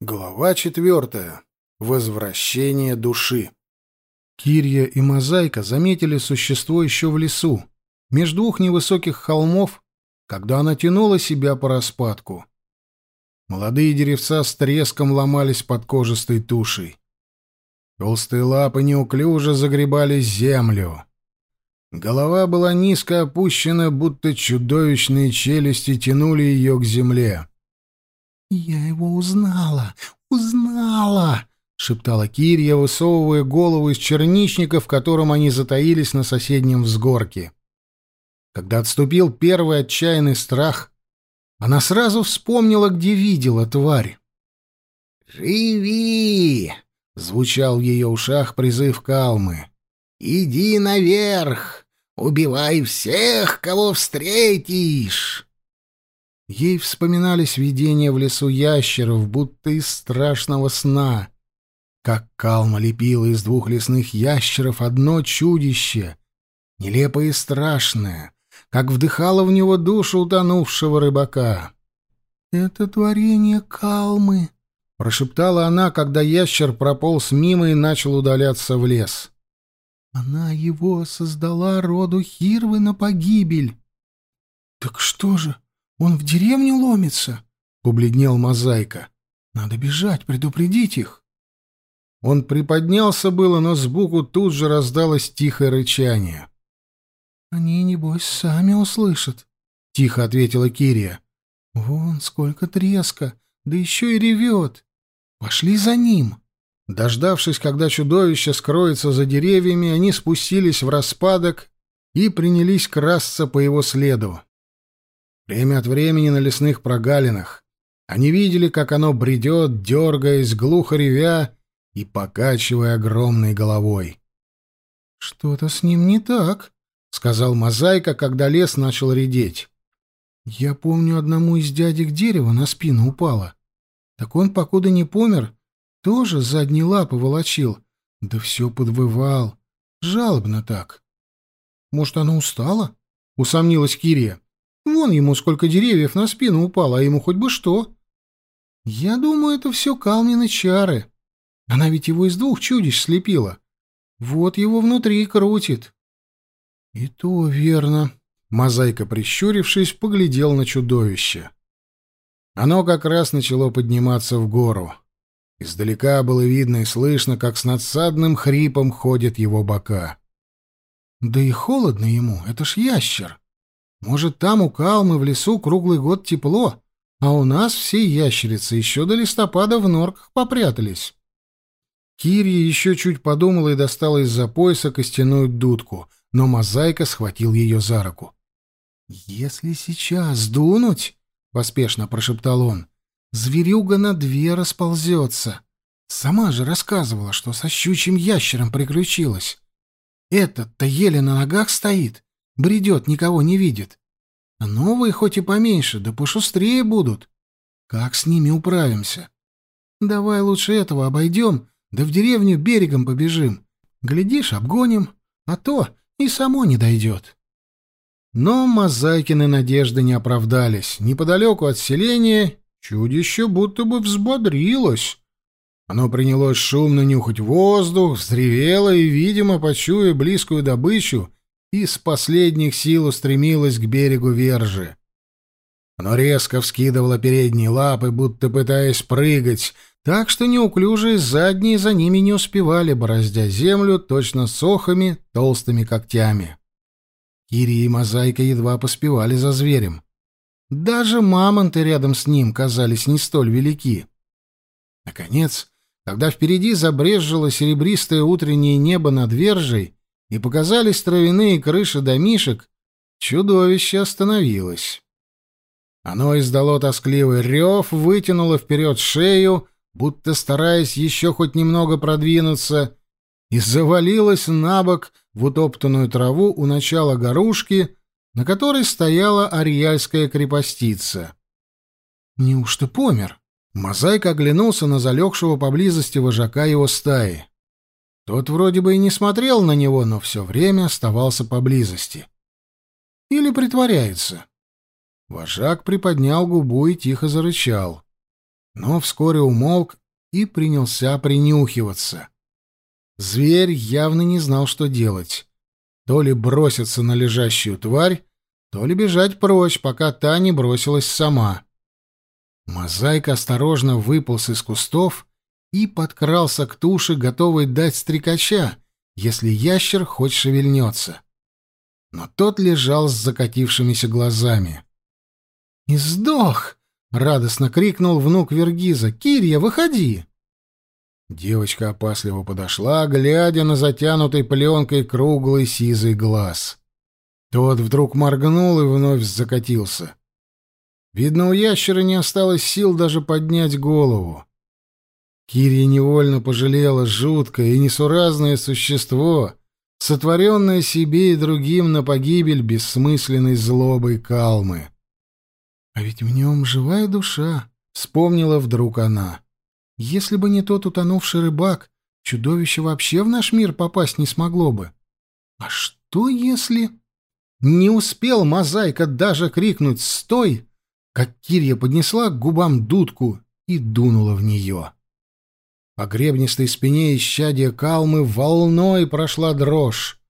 Глава четвертая. Возвращение души. Кирья и Мозаика заметили существо еще в лесу, между двух невысоких холмов, когда она тянула себя по распадку. Молодые деревца с треском ломались под кожистой тушей. Толстые лапы неуклюже загребали землю. Голова была низко опущена, будто чудовищные челюсти тянули ее к земле. «Я его узнала! Узнала!» — шептала Кирия, высовывая голову из черничника, в котором они затаились на соседнем взгорке. Когда отступил первый отчаянный страх, она сразу вспомнила, где видела тварь. «Живи!» — звучал в ее ушах призыв Калмы. «Иди наверх! Убивай всех, кого встретишь!» Ей вспоминались видения в лесу ящеров, будто из страшного сна. Как Калма лепила из двух лесных ящеров одно чудище, нелепое и страшное, как вдыхала в него душу утонувшего рыбака. «Это творение Калмы», — прошептала она, когда ящер прополз мимо и начал удаляться в лес. «Она его создала роду Хирвы на погибель». «Так что же?» Он в деревню ломится, — побледнел Мозаика. Надо бежать, предупредить их. Он приподнялся было, но сбоку тут же раздалось тихое рычание. — Они, небось, сами услышат, — тихо ответила Кирия. — Вон сколько треска, да еще и ревет. Пошли за ним. Дождавшись, когда чудовище скроется за деревьями, они спустились в распадок и принялись красться по его следу. Время от времени на лесных прогалинах они видели, как оно бредет, дергаясь, глухо ревя и покачивая огромной головой. «Что-то с ним не так», — сказал Мозаика, когда лес начал редеть. «Я помню, одному из дядек дерево на спину упало. Так он, покуда не помер, тоже задние лапы волочил, да все подвывал. Жалобно так». «Может, оно устало?» — усомнилась Кирия. Вон ему сколько деревьев на спину упало, а ему хоть бы что. Я думаю, это все Калмины чары. Она ведь его из двух чудищ слепила. Вот его внутри крутит. И то верно. Мозаика, прищурившись, поглядел на чудовище. Оно как раз начало подниматься в гору. Издалека было видно и слышно, как с надсадным хрипом ходят его бока. Да и холодно ему, это ж ящер. Может, там у Калмы в лесу круглый год тепло, а у нас все ящерицы еще до листопада в норках попрятались. Кирия еще чуть подумала и достала из-за пояса костяную дудку, но мозаика схватил ее за руку. «Если сейчас дунуть, — поспешно прошептал он, — зверюга на две расползется. Сама же рассказывала, что со щучьим ящером приключилась. Этот-то еле на ногах стоит, Бредет, никого не видит. А новые хоть и поменьше, да пошустрее будут. Как с ними управимся? Давай лучше этого обойдем, да в деревню берегом побежим. Глядишь, обгоним, а то и само не дойдет. Но Мозайкины надежды не оправдались. Неподалеку от селения чудище будто бы взбодрилось. Оно принялось шумно нюхать воздух, взревело и, видимо, почуя близкую добычу, из последних сил устремилась к берегу Вержи. Оно резко вскидывало передние лапы, будто пытаясь прыгать, так что неуклюжие задние за ними не успевали, бороздя землю точно сохами, толстыми когтями. Кири и Мозаика едва поспевали за зверем. Даже мамонты рядом с ним казались не столь велики. Наконец, когда впереди забрезжило серебристое утреннее небо над Вержей, и показались травяные крыши домишек, чудовище остановилось. Оно издало тоскливый рев, вытянуло вперед шею, будто стараясь еще хоть немного продвинуться, и завалилось на бок в утоптанную траву у начала горушки, на которой стояла ариальская крепостица. Неужто помер? Мозаик оглянулся на залегшего поблизости вожака его стаи. Тот вроде бы и не смотрел на него, но все время оставался поблизости. Или притворяется. Вожак приподнял губу и тихо зарычал. но вскоре умолк и принялся принюхиваться. Зверь явно не знал, что делать. То ли броситься на лежащую тварь, то ли бежать прочь, пока та не бросилась сама. Мозаика осторожно выполз из кустов и подкрался к туше, готовый дать стрекача, если ящер хоть шевельнется. Но тот лежал с закатившимися глазами. «И сдох!» — радостно крикнул внук Вергиза. «Кирья, выходи!» Девочка опасливо подошла, глядя на затянутый пленкой круглый сизый глаз. Тот вдруг моргнул и вновь закатился. Видно, у ящера не осталось сил даже поднять голову. Кирия невольно пожалела жуткое и несуразное существо, сотворенное себе и другим на погибель бессмысленной злобой калмы. А ведь в нем живая душа, вспомнила вдруг она. Если бы не тот утонувший рыбак, чудовище вообще в наш мир попасть не смогло бы. А что если... Не успел мозаика даже крикнуть «Стой!», как Кирья поднесла к губам дудку и дунула в нее. По гребнистой спине исчадия калмы волной прошла дрожь.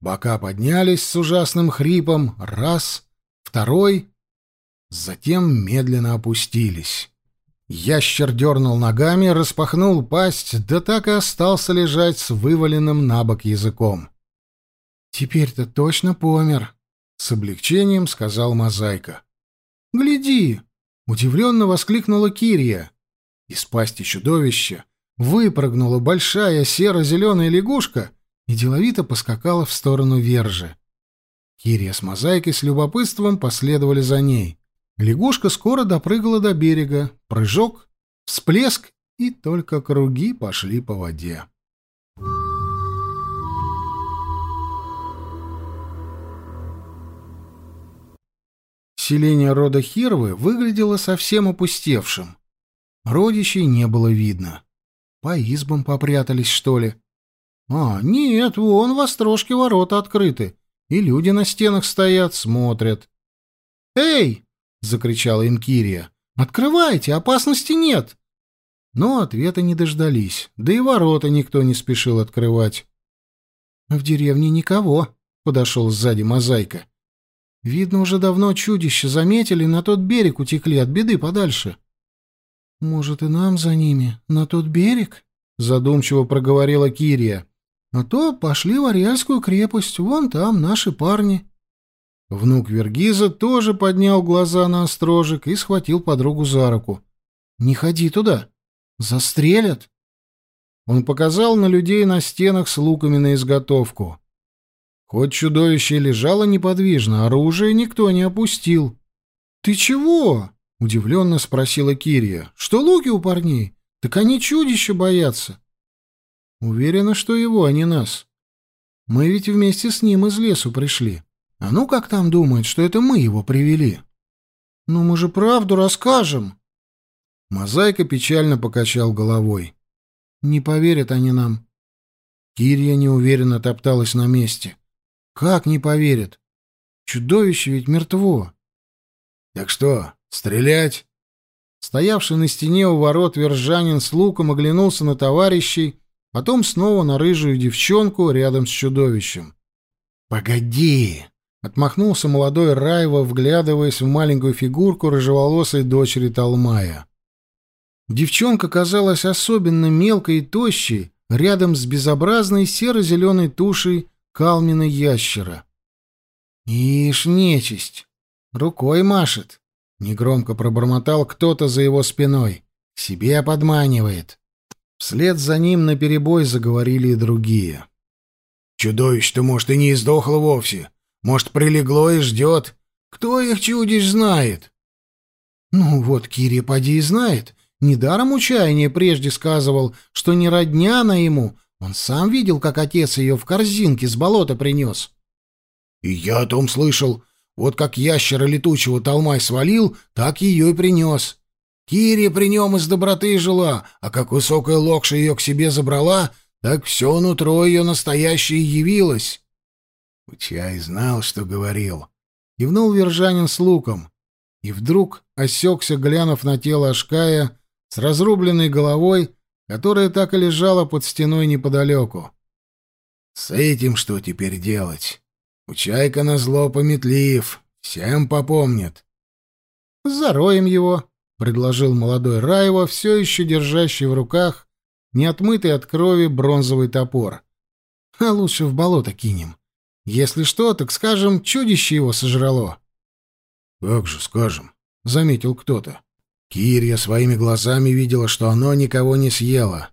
Бока поднялись с ужасным хрипом, раз, второй, затем медленно опустились. Ящер дернул ногами, распахнул пасть, да так и остался лежать с вываленным на бок языком. «Теперь-то точно помер», — с облегчением сказал Мозаика. «Гляди!» — удивленно воскликнула Кирия. Из пасти чудовища выпрыгнула большая серо-зеленая лягушка и деловито поскакала в сторону вержи. Кирия с Мозаикой с любопытством последовали за ней. Лягушка скоро допрыгала до берега. Прыжок, всплеск, и только круги пошли по воде. Селение рода Хирвы выглядело совсем опустевшим. Родичей не было видно. По избам попрятались, что ли? А, нет, вон в острожке ворота открыты, и люди на стенах стоят, смотрят. «Эй!» — закричала им Кирия. «Открывайте, опасности нет!» Но ответа не дождались, да и ворота никто не спешил открывать. «В деревне никого», — подошел сзади мозаика. Видно, уже давно чудища заметили, на тот берег утекли от беды подальше. Может, и нам за ними, на тот берег? Задумчиво проговорила Кирия. А то пошли в Ариальскую крепость, вон там наши парни. Внук Вергиза тоже поднял глаза на острожек и схватил подругу за руку. «Не ходи туда! Застрелят!» Он показал на людей на стенах с луками на изготовку. Хоть чудовище лежало неподвижно, оружие никто не опустил. «Ты чего?» — удивленно спросила Кирия. «Что луки у парней? Так они чудища боятся». «Уверена, что его, а не нас. Мы ведь вместе с ним из лесу пришли. А ну как там думает, что это мы его привели?» «Ну мы же правду расскажем». Мозаика печально покачал головой. «Не поверят они нам». Кирия неуверенно топталась на месте. Как не поверят? Чудовище ведь мертво. Так что, стрелять? Стоявший на стене у ворот вержанин с луком оглянулся на товарищей, потом снова на рыжую девчонку рядом с чудовищем. «Погоди!» — отмахнулся молодой Райва, вглядываясь в маленькую фигурку рыжеволосой дочери Талмая. Девчонка казалась особенно мелкой и тощей, рядом с безобразной серо-зеленой тушей калмина ящера. «Ишь, нечисть! Рукой машет!» — негромко пробормотал кто-то за его спиной. «К себе подманивает!» Вслед за ним наперебой заговорили и другие. «Чудовище-то, может, и не издохло вовсе. Может, прилегло и ждет. Кто их чудищ знает?» «Ну вот, Кири, поди и знает. Недаром учаяние прежде сказывал, что не родня она ему, он сам видел, как отец ее в корзинке с болота принес. И я о том слышал. Вот как ящера летучего Талмай свалил, так ее и принес. Кири при нем из доброты жила, а как высокая локша ее к себе забрала, так все нутро ее настоящее явилось. Учай знал, что говорил. Кивнул Вержанин с луком. И вдруг осекся, глянув на тело Ашкая, с разрубленной головой, которая так и лежала под стеной неподалеку. «С этим что теперь делать? Учайка на зло пометлив, всем попомнит». «Зароем его», — предложил молодой Раева, все еще держащий в руках неотмытый от крови бронзовый топор. «А лучше в болото кинем. Если что, так скажем, чудище его сожрало». «Как же скажем?» — заметил кто-то. Кирья своими глазами видела, что оно никого не съело.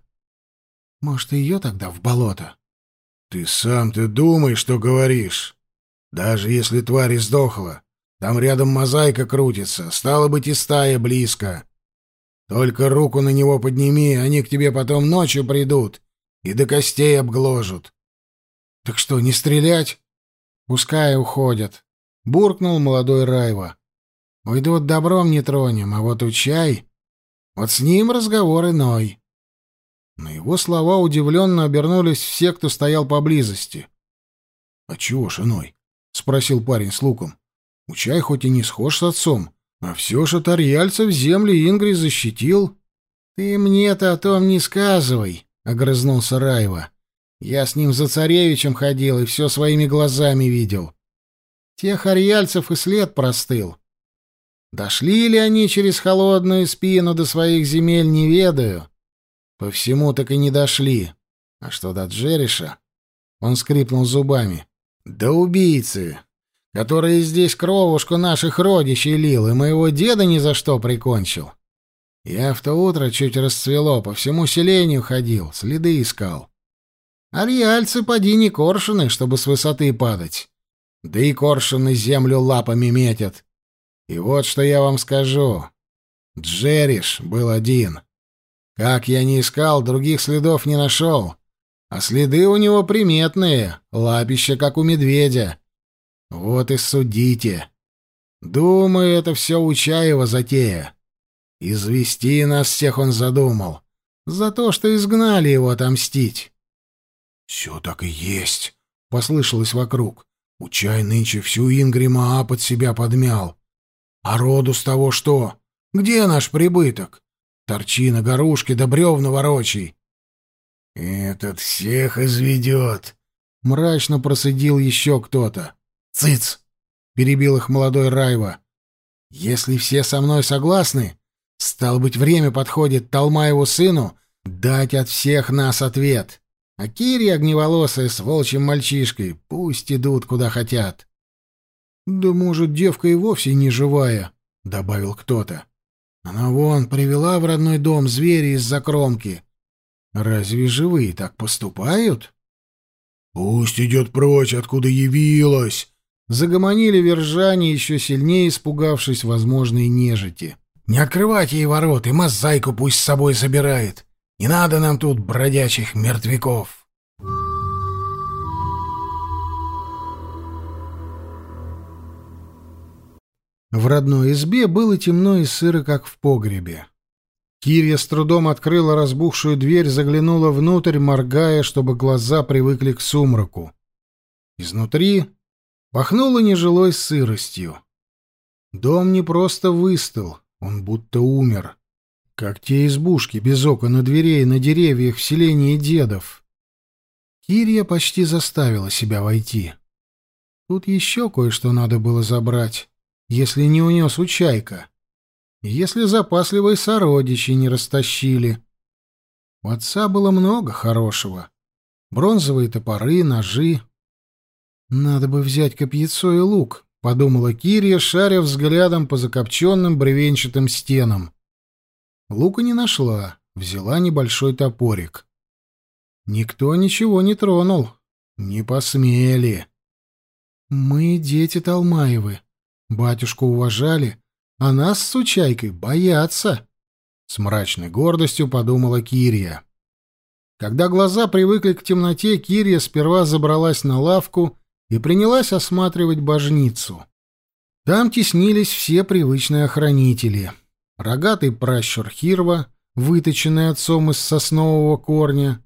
«Может, ее тогда в болото?» «Ты сам ты думай, что говоришь. Даже если тварь сдохла, там рядом мозаика крутится, стало быть, и стая близко. Только руку на него подними, они к тебе потом ночью придут и до костей обгложат». «Так что, не стрелять?» «Пускай уходят», — буркнул молодой Райва. Уйдут добром не тронем, а вот учай. Вот с ним разговор иной. На его слова удивленно обернулись все, кто стоял поблизости. — А чего ж иной? — спросил парень с луком. — Учай хоть и не схож с отцом, а все же Тарьяльцев земли Ингри защитил. — Ты мне-то о том не сказывай, — огрызнулся Раева. — Я с ним за царевичем ходил и все своими глазами видел. Тех арьяльцев и след простыл. — Дошли ли они через холодную спину до своих земель, не ведаю. По всему так и не дошли. А что до Джериша? Он скрипнул зубами. Да убийцы, которые здесь кровушку наших родичей лил и моего деда ни за что прикончил. Я в то утро чуть расцвело, по всему селению ходил, следы искал. Ариальцы поди не коршуны, чтобы с высоты падать. Да и коршуны землю лапами метят. И вот что я вам скажу. Джериш был один. Как я не искал, других следов не нашел. А следы у него приметные, лапища, как у медведя. Вот и судите. Думаю, это все Учаева затея. Извести нас всех он задумал. За то, что изгнали его отомстить. — Все так и есть, — послышалось вокруг. Учай нынче всю Ингрима под себя подмял. А роду с того что? Где наш прибыток? Торчи на горушке да бревна ворочай. Этот всех изведет. Мрачно просидел еще кто-то. Цыц! Перебил их молодой Райва. Если все со мной согласны, стало быть, время подходит Талмаеву сыну дать от всех нас ответ. А Кири огневолосая с волчьим мальчишкой пусть идут куда хотят. «Да, может, девка и вовсе не живая», — добавил кто-то. «Она вон привела в родной дом зверя из-за кромки. Разве живые так поступают?» «Пусть идет прочь, откуда явилась!» Загомонили вержане, еще сильнее испугавшись возможной нежити. «Не открывать ей ворот, и мозаику пусть с собой забирает. Не надо нам тут бродячих мертвяков!» В родной избе было темно и сыро, как в погребе. Кирья с трудом открыла разбухшую дверь, заглянула внутрь, моргая, чтобы глаза привыкли к сумраку. Изнутри пахнуло нежилой сыростью. Дом не просто выстыл, он будто умер. Как те избушки без окон и дверей на деревьях в селении дедов. Кирья почти заставила себя войти. Тут еще кое-что надо было забрать если не унес учайка, если запасливые сородичи не растащили. У отца было много хорошего. Бронзовые топоры, ножи. Надо бы взять копьецо и лук, — подумала Кирия, шаря взглядом по закопченным бревенчатым стенам. Лука не нашла, взяла небольшой топорик. Никто ничего не тронул, не посмели. Мы дети Талмаевы, Батюшку уважали, а нас с Сучайкой боятся. С мрачной гордостью подумала Кирия. Когда глаза привыкли к темноте, Кирия сперва забралась на лавку и принялась осматривать божницу. Там теснились все привычные охранители. Рогатый пращур Хирва, выточенный отцом из соснового корня,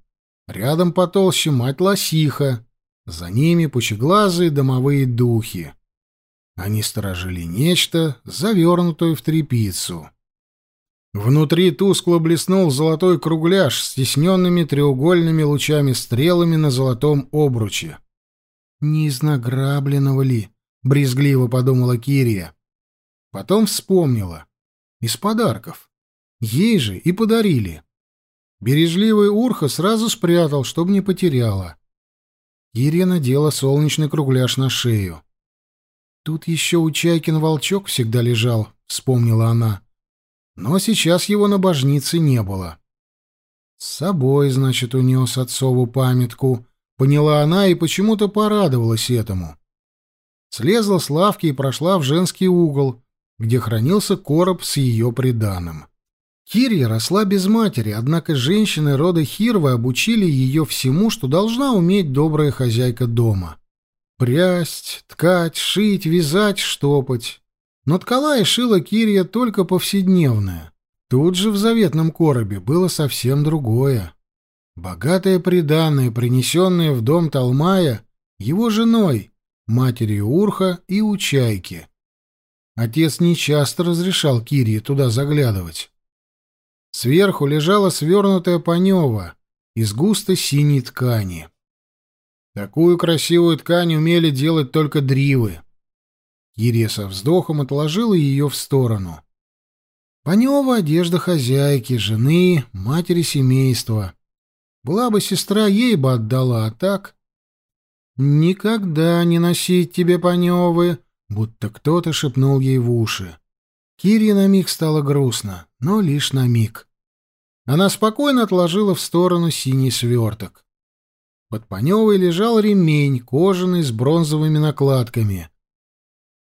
рядом потолще мать Лосиха, за ними пучеглазые домовые духи. Они сторожили нечто, завернутое в тряпицу. Внутри тускло блеснул золотой кругляш с тесненными треугольными лучами-стрелами на золотом обруче. «Не из награбленного ли?» — брезгливо подумала Кирия. Потом вспомнила. «Из подарков. Ей же и подарили». Бережливый Урха сразу спрятал, чтобы не потеряла. Кирия надела солнечный кругляш на шею. «Тут еще у Чайкин волчок всегда лежал», — вспомнила она. Но сейчас его на божнице не было. С собой, значит, унес отцову памятку. Поняла она и почему-то порадовалась этому. Слезла с лавки и прошла в женский угол, где хранился короб с ее приданым. Кирья росла без матери, однако женщины рода Хирвы обучили ее всему, что должна уметь добрая хозяйка дома. Прясть, ткать, шить, вязать, штопать. Но ткала и шила Кирия только повседневное. Тут же в заветном коробе было совсем другое. Богатое приданное, принесенное в дом Талмая его женой, матерью Урха и Учайки. Отец нечасто разрешал Кирии туда заглядывать. Сверху лежала свернутая панева из густо синей ткани. Такую красивую ткань умели делать только дривы. Кирия со вздохом отложила ее в сторону. Панева — одежда хозяйки, жены, матери семейства. Была бы сестра, ей бы отдала, а так... «Никогда не носить тебе паневы!» будто кто-то шепнул ей в уши. Кире на миг стало грустно, но лишь на миг. Она спокойно отложила в сторону синий сверток. Под паневой лежал ремень, кожаный, с бронзовыми накладками.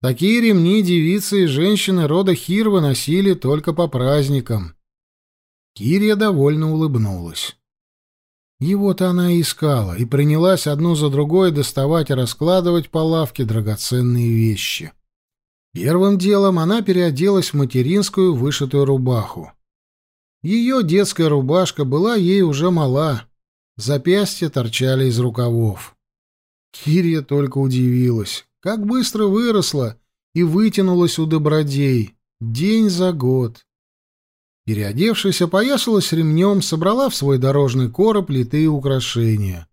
Такие ремни девицы и женщины рода Хирва носили только по праздникам. Кирия довольно улыбнулась. Его-то она и искала, и принялась одну за другой доставать и раскладывать по лавке драгоценные вещи. Первым делом она переоделась в материнскую вышитую рубаху. Ее детская рубашка была ей уже мала, запястья торчали из рукавов. Кирия только удивилась. Как быстро выросла и вытянулась у добродей, день за год. Переодевшись, опоясалась ремнем, собрала в свой дорожный короб литые украшения.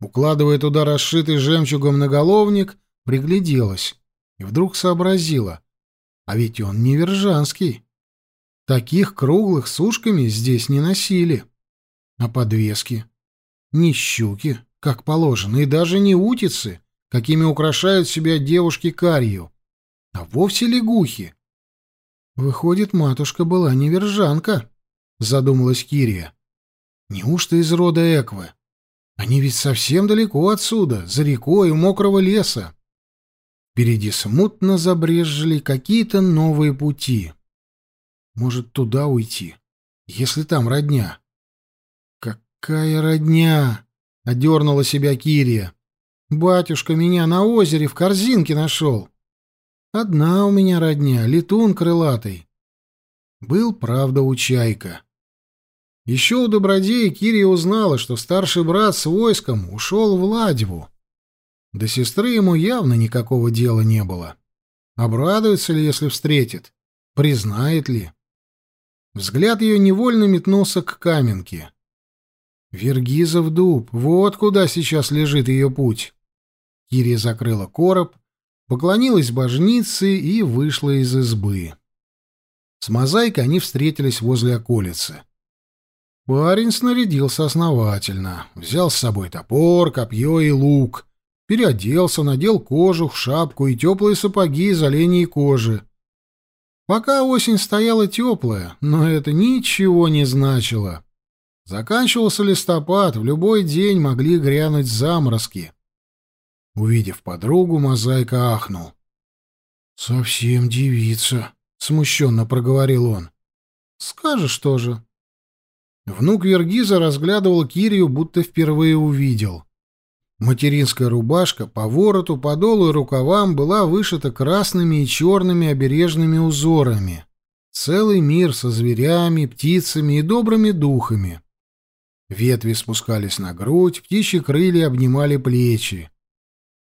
Укладывая туда расшитый жемчугом наголовник, пригляделась и вдруг сообразила. А ведь он не вержанский. Таких круглых с ушками здесь не носили. А подвески? Не щуки, как положено, и даже не утицы — какими украшают себя девушки карью, а вовсе лягухи. Выходит, матушка была не вержанка, задумалась Кирия. Неужто из рода Эквы? Они ведь совсем далеко отсюда, за рекой у мокрого леса. Впереди смутно забрежжили какие-то новые пути. Может, туда уйти, если там родня? Какая родня? Одернула себя Кирия. Батюшка меня на озере в корзинке нашел. Одна у меня родня, летун крылатый. Был, правда, у Чайка. Еще у Добродея Кирия узнала, что старший брат с войском ушел в Ладьву. До сестры ему явно никакого дела не было. Обрадуется ли, если встретит? Признает ли? Взгляд ее невольно метнулся к каменке. Вергизов дуб, вот куда сейчас лежит ее путь. Кирия закрыла короб, поклонилась божнице и вышла из избы. С мозаикой они встретились возле околицы. Парень снарядился основательно, взял с собой топор, копье и лук, переоделся, надел кожух, шапку и теплые сапоги из оленей кожи. Пока осень стояла теплая, но это ничего не значило. Заканчивался листопад, в любой день могли грянуть заморозки. Увидев подругу, мозаика ахнул. «Совсем девица», — смущенно проговорил он. «Скажешь тоже». Внук Вергиза разглядывал Кирию, будто впервые увидел. Материнская рубашка по вороту, по долу и рукавам была вышита красными и черными обережными узорами. Целый мир со зверями, птицами и добрыми духами. Ветви спускались на грудь, птичьи крылья обнимали плечи.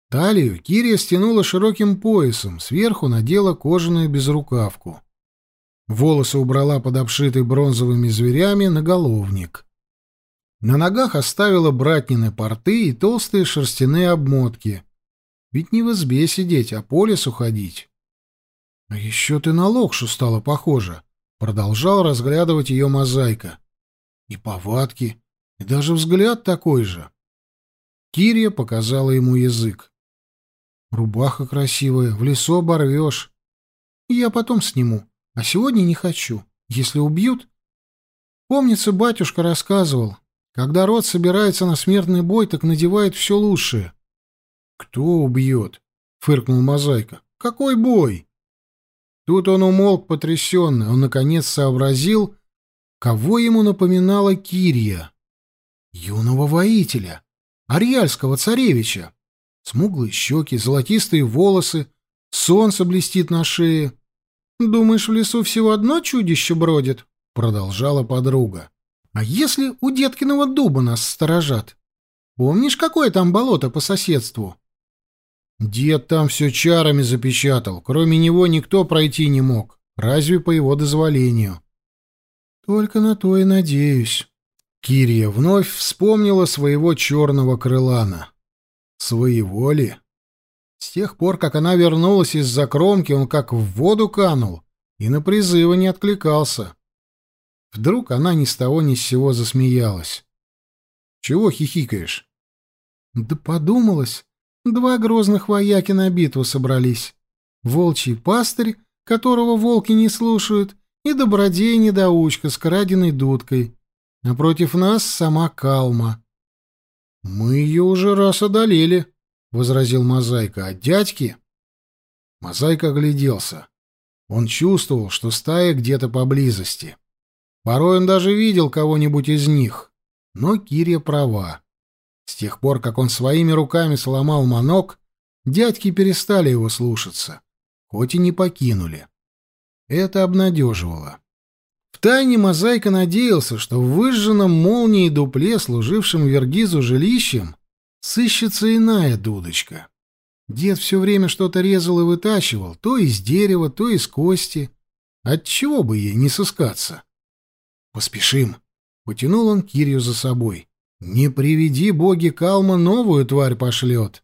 Талию Кирия стянула широким поясом, сверху надела кожаную безрукавку. Волосы убрала под обшитый бронзовыми зверями наголовник. На ногах оставила братнины порты и толстые шерстяные обмотки. Ведь не в избе сидеть, а по лесу ходить. — А еще ты на локшу стала похожа, — продолжал разглядывать ее мозаика. — И повадки, и даже взгляд такой же. Кирия показала ему язык. — Рубаха красивая, в лесу оборвешь. Я потом сниму, а сегодня не хочу. Если убьют... Помнится, батюшка рассказывал, когда род собирается на смертный бой, так надевает все лучшее. — Кто убьет? — фыркнул Мозаика. — Какой бой? Тут он умолк потрясенный. Он, наконец, сообразил, кого ему напоминала Кирия. Юного воителя, Ариальского царевича. Смуглые щеки, золотистые волосы, солнце блестит на шее. «Думаешь, в лесу всего одно чудище бродит?» — продолжала подруга. «А если у деткиного дуба нас сторожат? Помнишь, какое там болото по соседству?» Дед там все чарами запечатал. Кроме него никто пройти не мог. Разве по его дозволению? Только на то и надеюсь. Кирия вновь вспомнила своего черного крылана. Своего ли? С тех пор, как она вернулась из-за кромки, он как в воду канул и на призывы не откликался. Вдруг она ни с того ни с сего засмеялась. «Чего хихикаешь?» «Да подумалось, два грозных вояки на битву собрались. Волчий пастырь, которого волки не слушают, и добродей-недоучка с краденой дудкой. Напротив нас сама Калма». «Мы ее уже раз одолели», возразил Мозаика. «А дядьки?» Мозаика огляделся. Он чувствовал, что стая где-то поблизости. Порой он даже видел кого-нибудь из них. Но Кирия права. С тех пор, как он своими руками сломал манок, дядьки перестали его слушаться, хоть и не покинули. Это обнадеживало. Втайне Мозаика надеялся, что в выжженном молнией дупле, служившем Вергизу жилищем, Сыщется иная дудочка. Дед все время что-то резал и вытачивал, то из дерева, то из кости. Отчего бы ей не сыскаться? «Поспешим!» — потянул он Кирью за собой. «Не приведи боги Калма, новую тварь пошлет!»